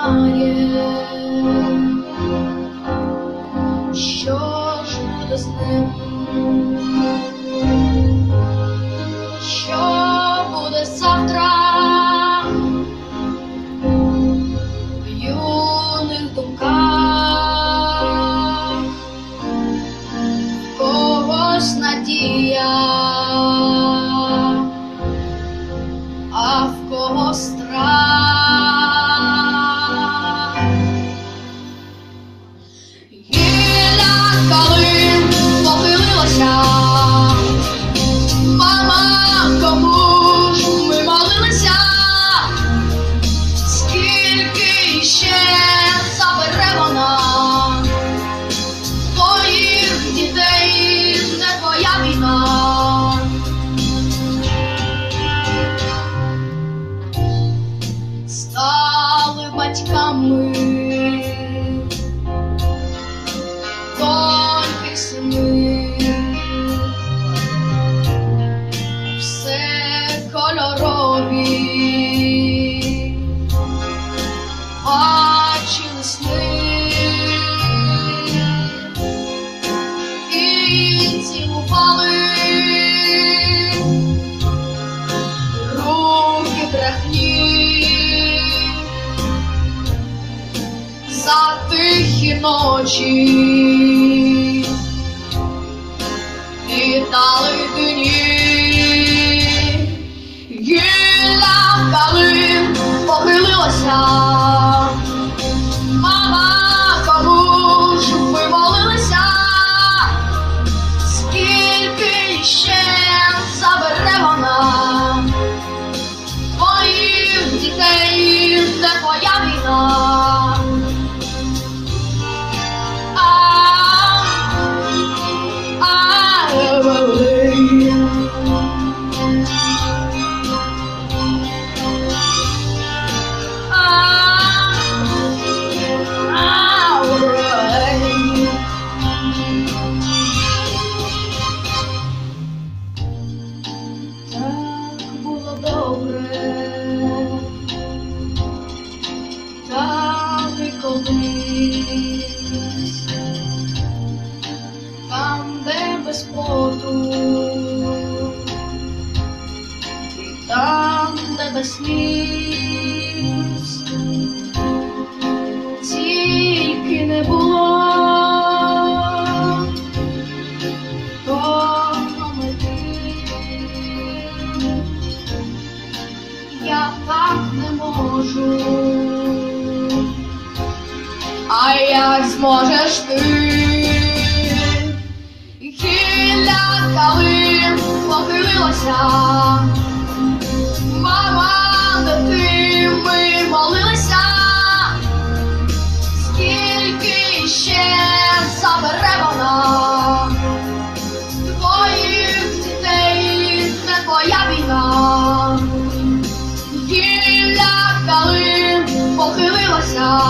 знає, що ж буде з ним. стали батьками. за тихі ночі, і дали дні. там, де без поту, і там, де без сліз, тільки не було. Я так не можу. як зможеш ти, Гілля калин похилилася, мама, де ти? Ми молилися, скільки ще забере вона, твоїх дітей не твоя війна, гілля калин похилилася.